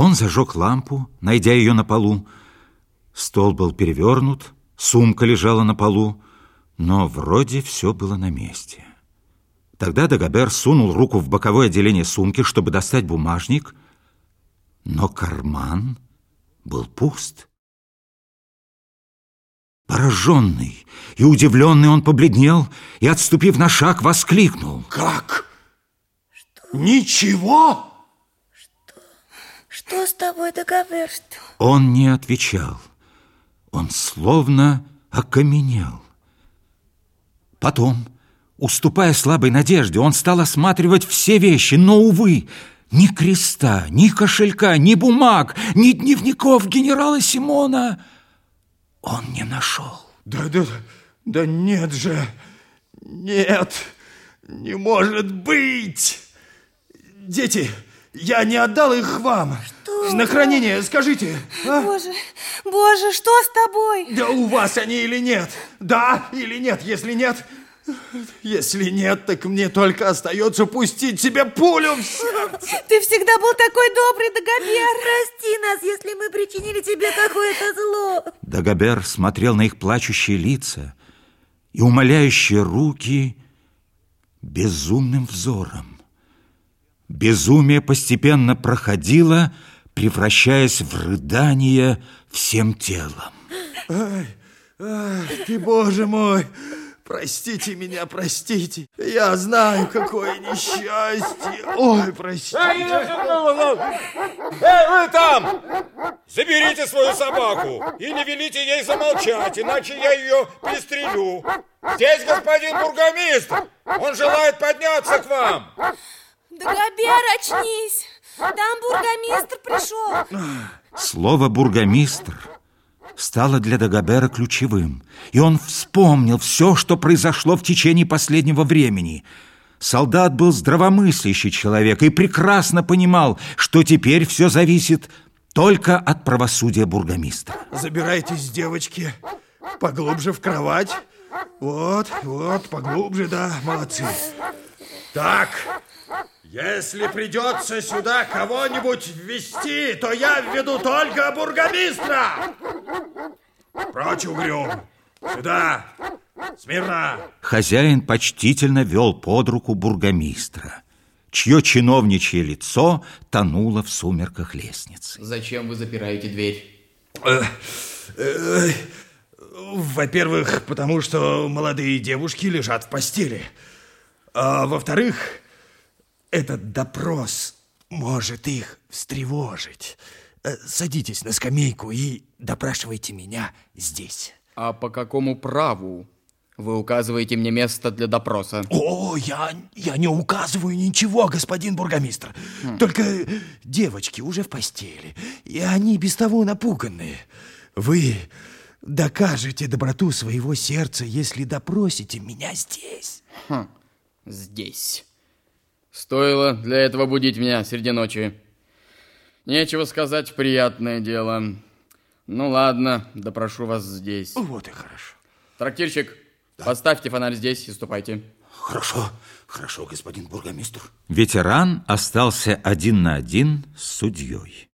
Он зажег лампу, найдя ее на полу. Стол был перевернут, сумка лежала на полу, но вроде все было на месте. Тогда Дагобер сунул руку в боковое отделение сумки, чтобы достать бумажник, но карман был пуст. Пораженный и удивленный он побледнел и, отступив на шаг, воскликнул. Как? Что? Ничего? Что? С тобой, Дагобер? Что? Он не отвечал. Он словно окаменел. Потом Уступая слабой надежде, он стал осматривать все вещи, но, увы, ни креста, ни кошелька, ни бумаг, ни дневников генерала Симона он не нашел. Да, да, да нет же, нет, не может быть. Дети, я не отдал их вам. Что? На хранение, скажите. А? Боже, боже, что с тобой? Да у вас они или нет? Да или нет? Если нет, если нет, так мне только остается пустить себе пулю в сердце. Ты всегда был такой добрый, Дагобер. Прости нас, если мы причинили тебе какое-то зло. Дагобер смотрел на их плачущие лица и умоляющие руки безумным взором. Безумие постепенно проходило, превращаясь в рыдание всем телом. Ай, ай, ты, боже мой, Простите меня, простите. Я знаю, какое несчастье. Ой, простите. Эй, вы там! Заберите свою собаку и не велите ей замолчать, иначе я ее пристрелю. Здесь господин бургомистр. Он желает подняться к вам. Дагобер, очнись. Там бургомистр пришел. Слово «бургомистр» стало для Дагобера ключевым, и он вспомнил все, что произошло в течение последнего времени. Солдат был здравомыслящий человек и прекрасно понимал, что теперь все зависит только от правосудия бургомистра. Забирайтесь, девочки, поглубже в кровать. Вот, вот, поглубже, да, молодцы. Так, если придется сюда кого-нибудь ввести, то я введу только бургомистра. Прочь, угрюм! Сюда! Смирно! Хозяин почтительно вел под руку бургомистра, чье чиновничье лицо тонуло в сумерках лестницы. Зачем вы запираете дверь? Э, э, во-первых, потому что молодые девушки лежат в постели. А во-вторых, этот допрос может их встревожить. Э, садитесь на скамейку и допрашивайте меня здесь. А по какому праву вы указываете мне место для допроса? О, я, я не указываю ничего, господин бургомистр. Хм. Только девочки уже в постели, и они без того напуганные. Вы докажете доброту своего сердца, если допросите меня здесь. Хм, здесь. Стоило для этого будить меня среди ночи. Нечего сказать, приятное дело. Ну ладно, допрошу вас здесь. Вот и хорошо. Трактирщик, да. поставьте фонарь здесь и ступайте. Хорошо, хорошо, господин бургомистр. Ветеран остался один на один с судьей.